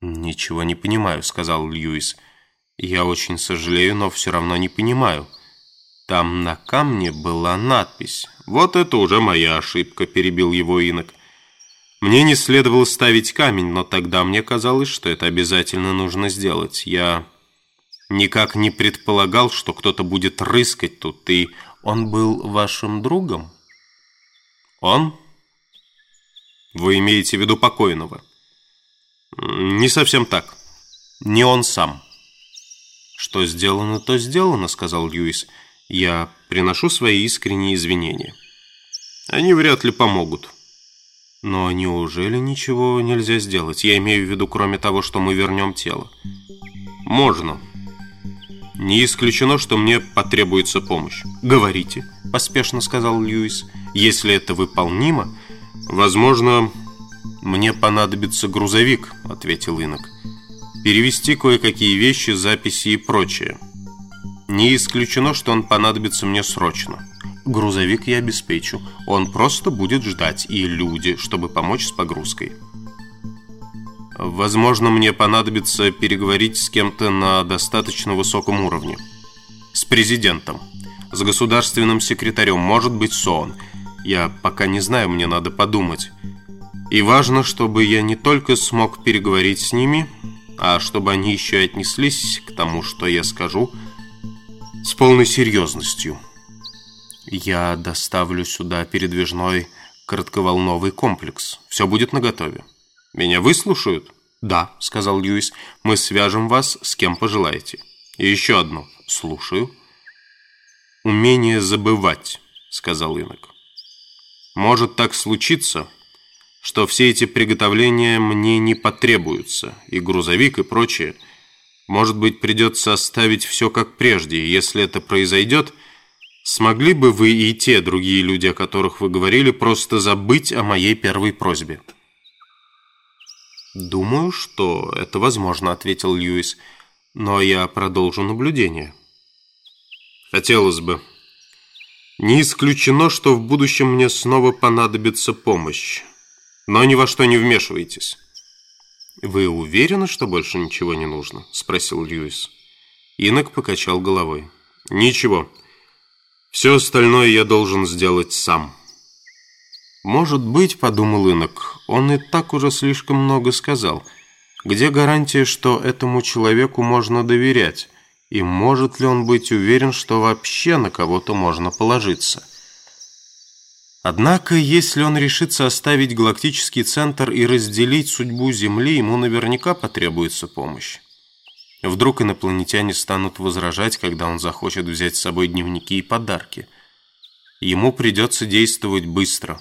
«Ничего не понимаю», — сказал Льюис. «Я очень сожалею, но все равно не понимаю. Там на камне была надпись». «Вот это уже моя ошибка», — перебил его инок. «Мне не следовало ставить камень, но тогда мне казалось, что это обязательно нужно сделать. Я никак не предполагал, что кто-то будет рыскать тут, и он был вашим другом?» «Он?» «Вы имеете в виду покойного?» «Не совсем так. Не он сам». «Что сделано, то сделано», — сказал Льюис. «Я приношу свои искренние извинения». «Они вряд ли помогут». «Но неужели ничего нельзя сделать? Я имею в виду, кроме того, что мы вернем тело». «Можно. Не исключено, что мне потребуется помощь». «Говорите», — поспешно сказал Льюис. «Если это выполнимо, возможно...» «Мне понадобится грузовик», — ответил инок. «Перевести кое-какие вещи, записи и прочее. Не исключено, что он понадобится мне срочно. Грузовик я обеспечу. Он просто будет ждать, и люди, чтобы помочь с погрузкой». Возможно, мне понадобится переговорить с кем-то на достаточно высоком уровне. С президентом, с государственным секретарем, может быть, СОН. Я пока не знаю, мне надо подумать. И важно, чтобы я не только смог переговорить с ними, а чтобы они еще отнеслись к тому, что я скажу, с полной серьезностью. Я доставлю сюда передвижной коротковолновый комплекс. Все будет наготове. Меня выслушают? Да, сказал Льюис. Мы свяжем вас с кем пожелаете. И еще одно. Слушаю. Умение забывать, сказал инок. Может так случиться, что все эти приготовления мне не потребуются, и грузовик, и прочее. Может быть, придется оставить все как прежде, и если это произойдет, смогли бы вы и те другие люди, о которых вы говорили, просто забыть о моей первой просьбе?» «Думаю, что это возможно», — ответил Льюис, «но я продолжу наблюдение». «Хотелось бы. Не исключено, что в будущем мне снова понадобится помощь но ни во что не вмешивайтесь». «Вы уверены, что больше ничего не нужно?» – спросил Льюис. Инок покачал головой. «Ничего. Все остальное я должен сделать сам». «Может быть, — подумал Инок, — он и так уже слишком много сказал. Где гарантия, что этому человеку можно доверять? И может ли он быть уверен, что вообще на кого-то можно положиться?» Однако, если он решится оставить галактический центр и разделить судьбу Земли, ему наверняка потребуется помощь. Вдруг инопланетяне станут возражать, когда он захочет взять с собой дневники и подарки. Ему придется действовать быстро.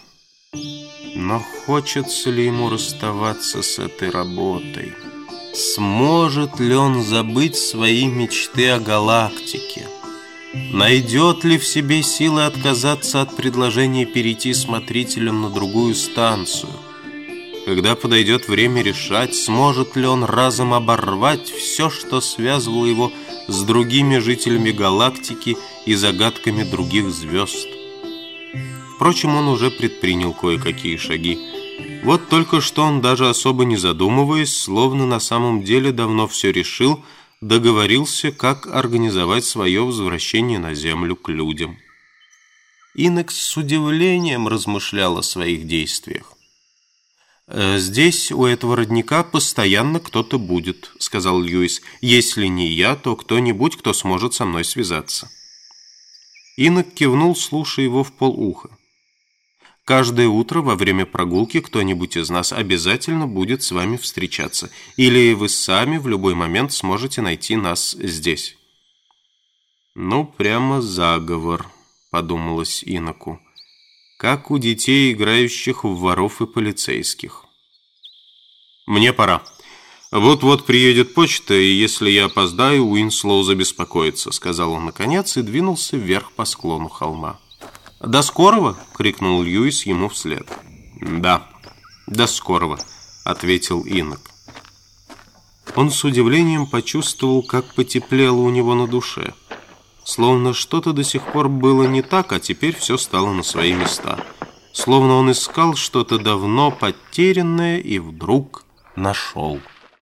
Но хочется ли ему расставаться с этой работой? Сможет ли он забыть свои мечты о галактике? Найдет ли в себе силы отказаться от предложения перейти смотрителем на другую станцию? Когда подойдет время решать, сможет ли он разом оборвать все, что связывало его с другими жителями галактики и загадками других звезд? Впрочем, он уже предпринял кое-какие шаги. Вот только что он, даже особо не задумываясь, словно на самом деле давно все решил – договорился, как организовать свое возвращение на Землю к людям. Инекс с удивлением размышлял о своих действиях. «Э, «Здесь, у этого родника, постоянно кто-то будет», — сказал Льюис. «Если не я, то кто-нибудь, кто сможет со мной связаться». Инок кивнул, слушая его вполуха. Каждое утро во время прогулки кто-нибудь из нас обязательно будет с вами встречаться. Или вы сами в любой момент сможете найти нас здесь». «Ну, прямо заговор», — подумалось иноку. «Как у детей, играющих в воров и полицейских». «Мне пора. Вот-вот приедет почта, и если я опоздаю, Уинслоу забеспокоится», — сказал он наконец и двинулся вверх по склону холма. «До скорого!» — крикнул Льюис ему вслед. «Да, до скорого!» — ответил инок. Он с удивлением почувствовал, как потеплело у него на душе. Словно что-то до сих пор было не так, а теперь все стало на свои места. Словно он искал что-то давно потерянное и вдруг нашел.